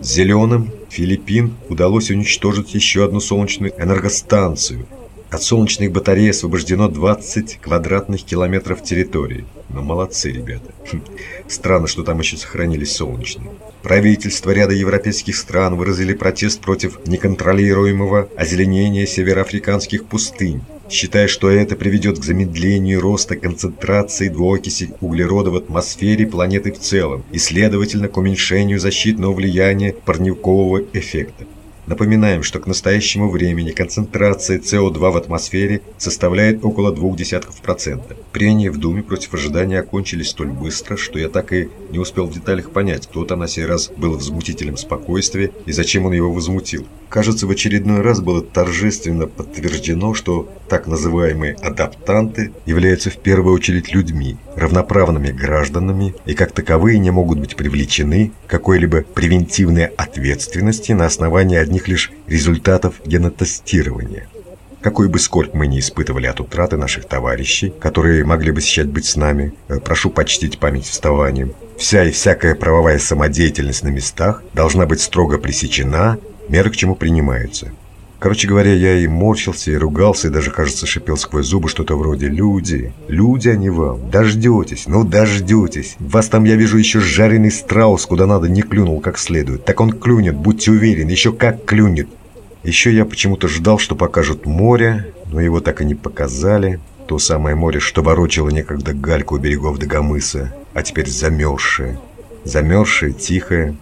Зеленым Филиппин удалось уничтожить еще одну солнечную энергостанцию. От солнечных батарей освобождено 20 квадратных километров территории. Ну, молодцы, ребята. Хм. Странно, что там еще сохранились солнечные. Правительства ряда европейских стран выразили протест против неконтролируемого озеленения североафриканских пустынь считая, что это приведет к замедлению роста концентрации двуокиси углерода в атмосфере планеты в целом и, следовательно, к уменьшению защитного влияния парникового эффекта. Напоминаем, что к настоящему времени концентрация СО2 в атмосфере составляет около 0,2%. Прения в Думе против ожидания окончились столь быстро, что я так и не успел в деталях понять, кто там на сей раз был возмутителем спокойствия и зачем он его возмутил. Кажется, в очередной раз было торжественно подтверждено, что так называемые адаптанты являются в первую очередь людьми, равноправными гражданами и как таковые не могут быть привлечены какой-либо превентивной ответственности на основании одних лишь результатов генотестирования. Какой бы скорбь мы ни испытывали от утраты наших товарищей, которые могли бы сейчас быть с нами, э, прошу почтить память вставанием. Вся и всякая правовая самодеятельность на местах должна быть строго пресечена, меры к чему принимаются. Короче говоря, я и морщился, и ругался, и даже, кажется, шипел сквозь зубы что-то вроде «Люди, люди они вам, дождетесь, ну дождетесь. Вас там, я вижу, еще жареный страус, куда надо, не клюнул как следует. Так он клюнет, будьте уверены, еще как клюнет. Еще я почему-то ждал, что покажут море, но его так и не показали. То самое море, что ворочало некогда гальку у берегов Дагомыса, а теперь замерзшее. Замерзшее, тихое.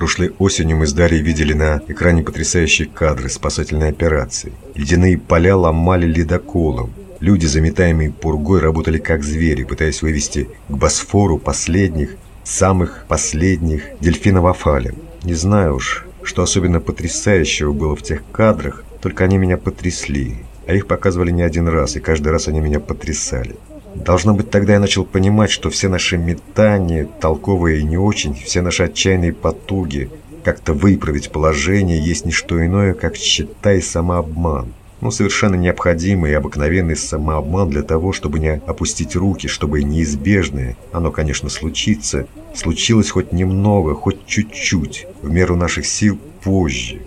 Прошлой осенью мы с Дарьей видели на экране потрясающие кадры спасательной операции. Ледяные поля ломали ледоколом. Люди, заметаемые пургой, работали как звери, пытаясь вывести к Босфору последних, самых последних дельфинов Афалин. Не знаю уж, что особенно потрясающего было в тех кадрах, только они меня потрясли. А их показывали не один раз, и каждый раз они меня потрясали. Должно быть, тогда я начал понимать, что все наши метания, толковые и не очень, все наши отчаянные потуги как-то выправить положение есть не что иное, как считай самообман но совершенно необходимый и обыкновенный самообман для того, чтобы не опустить руки, чтобы неизбежное, оно, конечно, случится, случилось хоть немного, хоть чуть-чуть, в меру наших сил позже.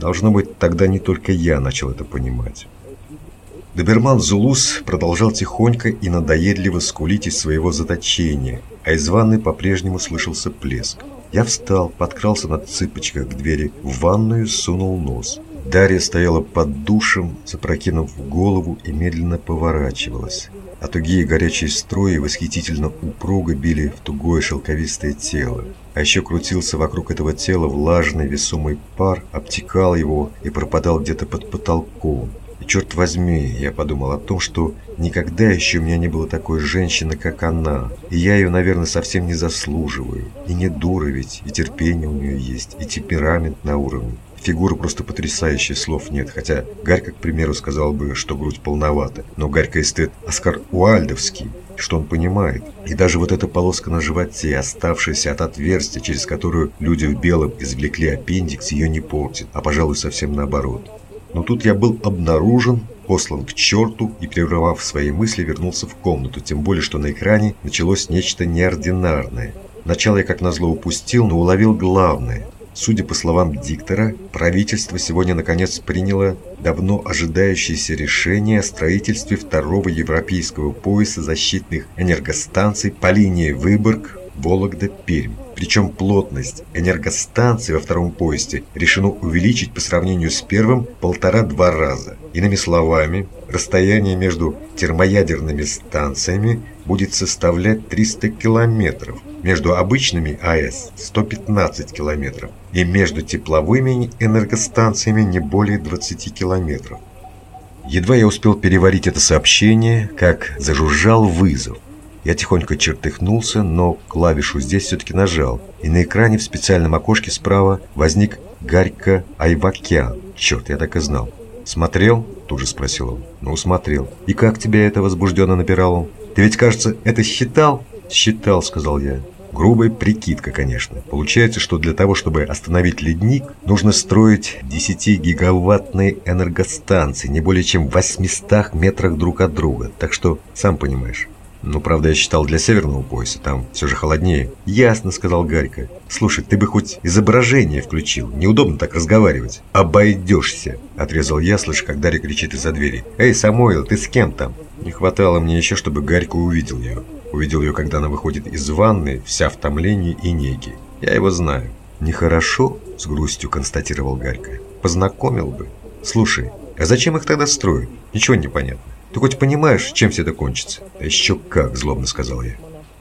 Должно быть, тогда не только я начал это понимать. Доберман Зулус продолжал тихонько и надоедливо скулить из своего заточения, а из ванны по-прежнему слышался плеск. Я встал, подкрался на цыпочках к двери в ванную, сунул нос. Дарья стояла под душем, запрокинув голову и медленно поворачивалась. А тугие горячие струи восхитительно упруго били в тугое шелковистое тело. А еще крутился вокруг этого тела влажный весомый пар, обтекал его и пропадал где-то под потолком. Черт возьми, я подумал о том, что никогда еще у меня не было такой женщины, как она. И я ее, наверное, совсем не заслуживаю. И не дура ведь, и терпение у нее есть, и темперамент на уровне. Фигура просто потрясающая, слов нет, хотя Гарька, к примеру, сказал бы, что грудь полновата. Но Гарька эстет Оскар Уальдовский, что он понимает. И даже вот эта полоска на животе, оставшаяся от отверстия, через которую люди в белом извлекли аппендикс, ее не портит, а, пожалуй, совсем наоборот. Но тут я был обнаружен, послан к черту и, прервав свои мысли, вернулся в комнату, тем более, что на экране началось нечто неординарное. Начало я, как назло, упустил, но уловил главное – Судя по словам диктора, правительство сегодня наконец приняло давно ожидающееся решение о строительстве второго европейского пояса защитных энергостанций по линии Выборг, Вологда, Пермь. Причем плотность энергостанций во втором поезде решено увеличить по сравнению с первым полтора-два раза. Иными словами, расстояние между термоядерными станциями будет составлять 300 километров, между обычными АЭС 115 километров и между тепловыми энергостанциями не более 20 километров. Едва я успел переварить это сообщение, как зажужжал вызов. Я тихонько чертыхнулся, но клавишу здесь все-таки нажал, и на экране в специальном окошке справа возник Гарька Айвакян. Черт, я так и знал. «Смотрел?» – тут же спросил он. «Ну, смотрел. И как тебя это возбужденно напирало? Ты ведь, кажется, это считал?» «Считал», – сказал я. Грубая прикидка, конечно. Получается, что для того, чтобы остановить ледник, нужно строить 10-гигаваттные энергостанции, не более чем в 800 метрах друг от друга. Так что, сам понимаешь. Ну, правда, я считал для северного пояса, там все же холоднее. Ясно, сказал Гарька. Слушай, ты бы хоть изображение включил, неудобно так разговаривать. Обойдешься, отрезал я, слыша, как Дарья кричит из-за двери. Эй, Самойл, ты с кем там? Не хватало мне еще, чтобы Гарька увидел ее. Увидел ее, когда она выходит из ванны, вся в томлении и неге. Я его знаю. Нехорошо, с грустью констатировал Гарька. Познакомил бы. Слушай, а зачем их тогда строят? Ничего не понятно. Ты хоть понимаешь, чем все это кончится? Да еще как, злобно сказал я.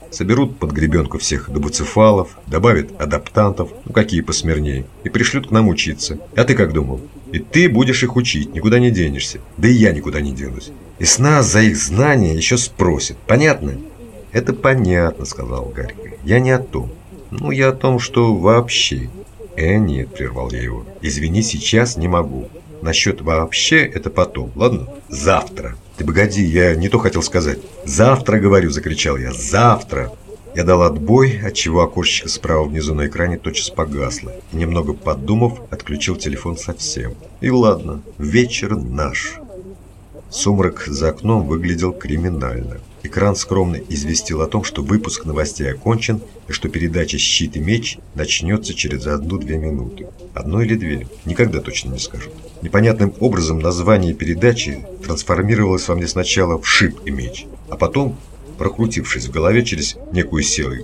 Соберут под гребенку всех добуцефалов, добавят адаптантов, ну какие посмирнее, и пришлют к нам учиться. А ты как думал? И ты будешь их учить, никуда не денешься. Да и я никуда не денусь. И с нас за их знания еще спросят. Понятно? Это понятно, сказал Гарька. Я не о том. Ну, я о том, что вообще. Э, нет, прервал я его. Извини, сейчас не могу. Насчет вообще это потом, ладно? Завтра. Ты погоди, я не то хотел сказать. Завтра, говорю, закричал я. Завтра. Я дал отбой, отчего окошечко справа внизу на экране тотчас погасло. немного подумав, отключил телефон совсем. И ладно, вечер наш. Сумрак за окном выглядел криминально. Экран скромно известил о том, что выпуск новостей окончен и что передача «Щит и меч» начнется через одну-две минуты. Одну или две, никогда точно не скажут. Непонятным образом название передачи трансформировалось во мне сначала в «Шип и меч», а потом, прокрутившись в голове через некую силу,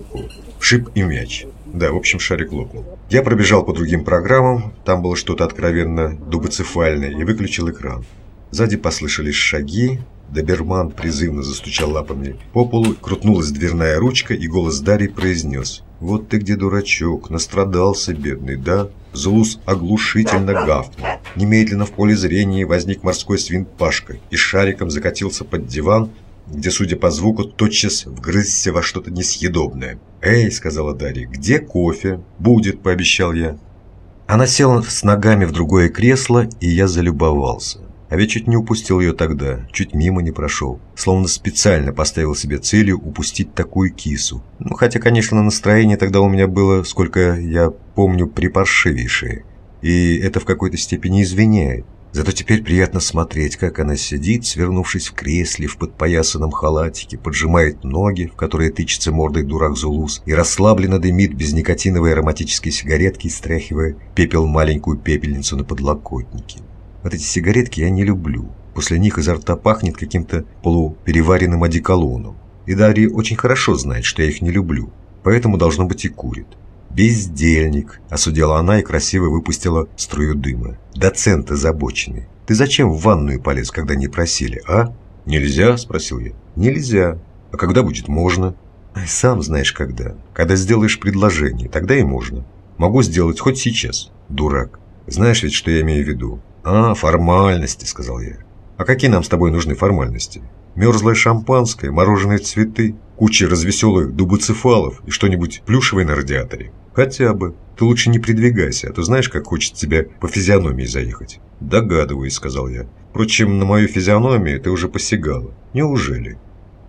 в «Шип и мяч». Да, в общем, шарик лопнул. Я пробежал по другим программам, там было что-то откровенно дубоцефальное, и выключил экран. Сзади послышались шаги, Доберман призывно застучал лапами по полу, крутнулась дверная ручка, и голос Дарьи произнес. «Вот ты где, дурачок, настрадался, бедный, да?» Зулус оглушительно гавкнул. Немедленно в поле зрения возник морской свин Пашка и шариком закатился под диван, где, судя по звуку, тотчас вгрызся во что-то несъедобное. «Эй!» — сказала Дарья. «Где кофе?» «Будет», — пообещал я. Она села с ногами в другое кресло, и я залюбовался. А ведь чуть не упустил ее тогда, чуть мимо не прошел. Словно специально поставил себе целью упустить такую кису. Ну, хотя, конечно, настроение тогда у меня было, сколько я помню, припаршивейшее. И это в какой-то степени извиняет. Зато теперь приятно смотреть, как она сидит, свернувшись в кресле в подпоясанном халатике, поджимает ноги, в которые тычется мордой дурак Зулус, и расслабленно дымит без никотиновой ароматической сигаретки, стряхивая пепел маленькую пепельницу на подлокотнике. Вот эти сигаретки я не люблю. После них изо рта пахнет каким-то полупереваренным одеколоном. И Дарья очень хорошо знает, что я их не люблю. Поэтому, должно быть, и курит. «Бездельник», – осудила она и красиво выпустила струю дыма. «Доцент озабоченный. Ты зачем в ванную полез, когда не просили, а?» «Нельзя?» – спросил я. «Нельзя. А когда будет можно?» «Сам знаешь, когда. Когда сделаешь предложение, тогда и можно. Могу сделать хоть сейчас, дурак. Знаешь ведь, что я имею в виду? «А, формальности», — сказал я. «А какие нам с тобой нужны формальности? Мерзлое шампанское, мороженые цветы, куча развеселых дубоцефалов и что-нибудь плюшевое на радиаторе? Хотя бы. Ты лучше не придвигайся, а то знаешь, как хочет тебя по физиономии заехать». «Догадываюсь», — сказал я. «Впрочем, на мою физиономию ты уже посягала. Неужели?»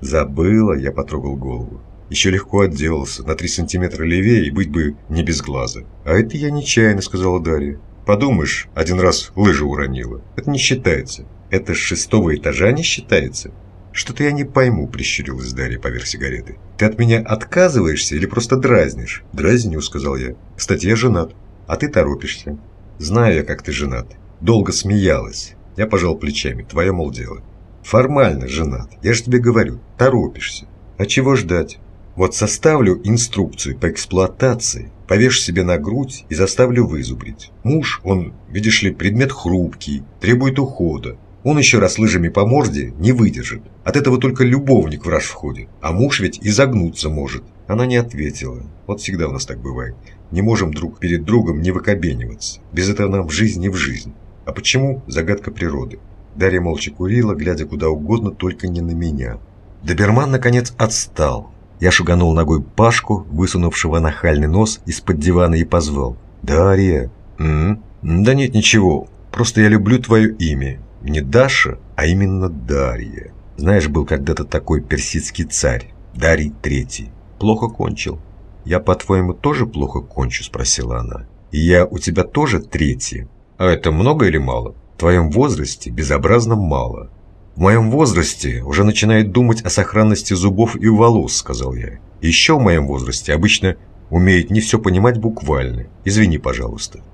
«Забыла», — я потрогал голову. Еще легко отделался, на три сантиметра левее и быть бы не без глаза. «А это я нечаянно», — сказала Дарья. Подумаешь, один раз лыжи уронила. Это не считается. Это с шестого этажа не считается. Что-то я не пойму, прищурилась Дарья поверх сигареты. Ты от меня отказываешься или просто дразнишь? Дразню, сказал я. Кстати, я женат. А ты торопишься. Знаю я, как ты женат. Долго смеялась. Я пожал плечами. Твое, мол, дело. Формально женат. Я же тебе говорю, торопишься. А чего ждать? Вот составлю инструкцию по эксплуатации, повешь себе на грудь и заставлю вызубрить. Муж, он, видишь ли, предмет хрупкий, требует ухода. Он еще раз лыжами по морде не выдержит. От этого только любовник в раж входит. А муж ведь и загнуться может. Она не ответила. Вот всегда у нас так бывает. Не можем друг перед другом не выкобениваться. Без этого нам в жизнь не в жизнь. А почему? Загадка природы. Дарья молча курила, глядя куда угодно, только не на меня. Доберман, наконец, отстал. Я шуганул ногой Пашку, высунувшего нахальный нос из-под дивана и позвал. «Дарья!» М «Да нет, ничего. Просто я люблю твое имя. Не Даша, а именно Дарья. Знаешь, был когда-то такой персидский царь, Дарий Третий. Плохо кончил. Я, по-твоему, тоже плохо кончу?» – спросила она. «И я у тебя тоже третий. А это много или мало? В твоем возрасте безобразно мало. В моем возрасте уже начинает думать о сохранности зубов и волос, сказал я. Еще в моем возрасте обычно умеет не все понимать буквально. Извини, пожалуйста.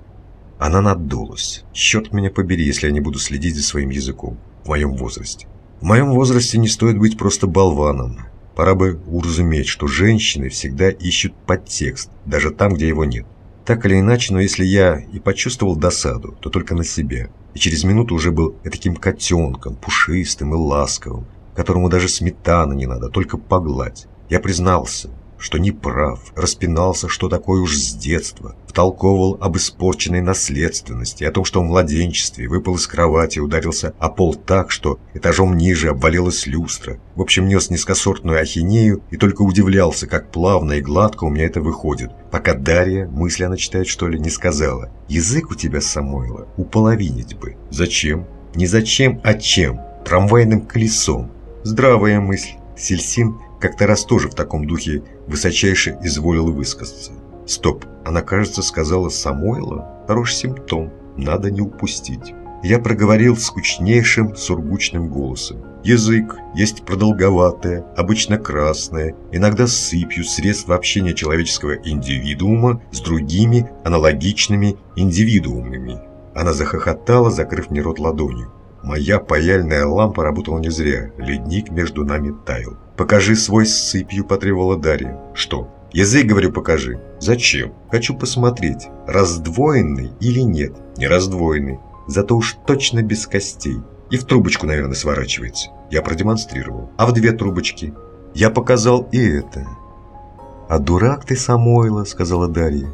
Она надулась. Черт меня побери, если я не буду следить за своим языком. В моем возрасте. В моем возрасте не стоит быть просто болваном. Пора бы уразуметь, что женщины всегда ищут подтекст, даже там, где его нет. Так или иначе, но если я и почувствовал досаду, то только на себя. И через минуту уже был таким котенком, пушистым и ласковым, которому даже сметана не надо, только погладь. Я признался, что не прав, распинался, что такое уж с детства, втолковывал об испорченной наследственности, о том, что в младенчестве выпал из кровати ударился о пол так, что этажом ниже обвалилась люстра. В общем, нес низкосортную ахинею и только удивлялся, как плавно и гладко у меня это выходит, пока Дарья, мысли она читает что ли, не сказала «Язык у тебя, Самойло, уполовинить бы». Зачем? Не зачем, а чем? Трамвайным колесом. Здравая мысль. Сельсин как-то раз тоже в таком духе высочайше изволил высказаться. Стоп, она, кажется, сказала Самойла. Хороший симптом, надо не упустить. Я проговорил скучнейшим сургучным голосом. Язык есть продолговатое, обычно красное, иногда с сыпью средств общения человеческого индивидуума с другими аналогичными индивидуумами. Она захохотала, закрыв мне рот ладонью. Моя паяльная лампа работала не зря, ледник между нами таял. «Покажи свой с сыпью», – потребовала Дарья. «Что?» «Язык, говорю, покажи». «Зачем?» «Хочу посмотреть, раздвоенный или нет». «Не раздвоенный. Зато уж точно без костей. И в трубочку, наверное, сворачивается». Я продемонстрировал. «А в две трубочки?» Я показал и это. «А дурак ты, Самойло», – сказала Дарья.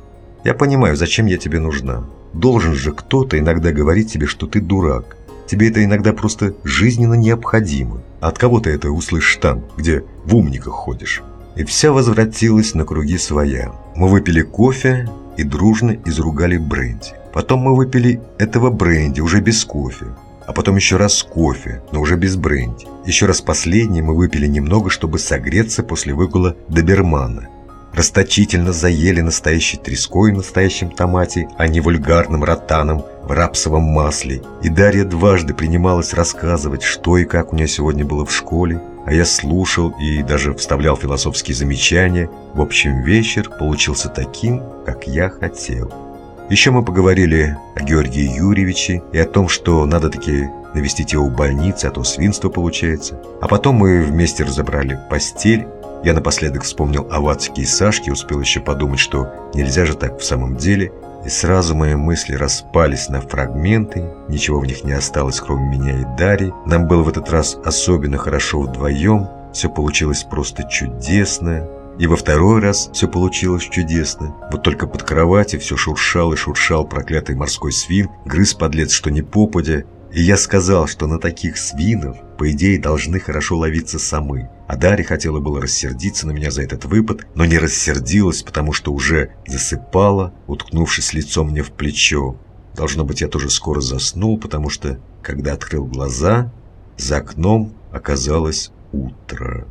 «Я понимаю, зачем я тебе нужна. Должен же кто-то иногда говорить тебе, что ты дурак. Тебе это иногда просто жизненно необходимо. От кого ты это услышишь там, где в умниках ходишь? И вся возвратилась на круги своя. Мы выпили кофе и дружно изругали бренди. Потом мы выпили этого бренди уже без кофе. А потом еще раз кофе, но уже без бренди. Еще раз последний мы выпили немного, чтобы согреться после выгула добермана расточительно заели настоящей треской в настоящем томате, а не вульгарным ротаном в рапсовом масле. И Дарья дважды принималась рассказывать, что и как у нее сегодня было в школе, а я слушал и даже вставлял философские замечания. В общем, вечер получился таким, как я хотел. Еще мы поговорили о Георгии Юрьевиче и о том, что надо таки навестить его в больнице, а то свинство получается. А потом мы вместе разобрали постель я напоследок вспомнил о Вацке и Сашке, успел еще подумать, что нельзя же так в самом деле, и сразу мои мысли распались на фрагменты, ничего в них не осталось, кроме меня и Дарьи. Нам было в этот раз особенно хорошо вдвоем, все получилось просто чудесно. И во второй раз все получилось чудесно. Вот только под кроватью все шуршал и шуршал проклятый морской свин, грыз подлец, что не попадя, и я сказал, что на таких свинов, по идее, должны хорошо ловиться самы. А Дарья хотела было рассердиться на меня за этот выпад, но не рассердилась, потому что уже засыпала, уткнувшись лицом мне в плечо. Должно быть, я тоже скоро заснул, потому что, когда открыл глаза, за окном оказалось утро.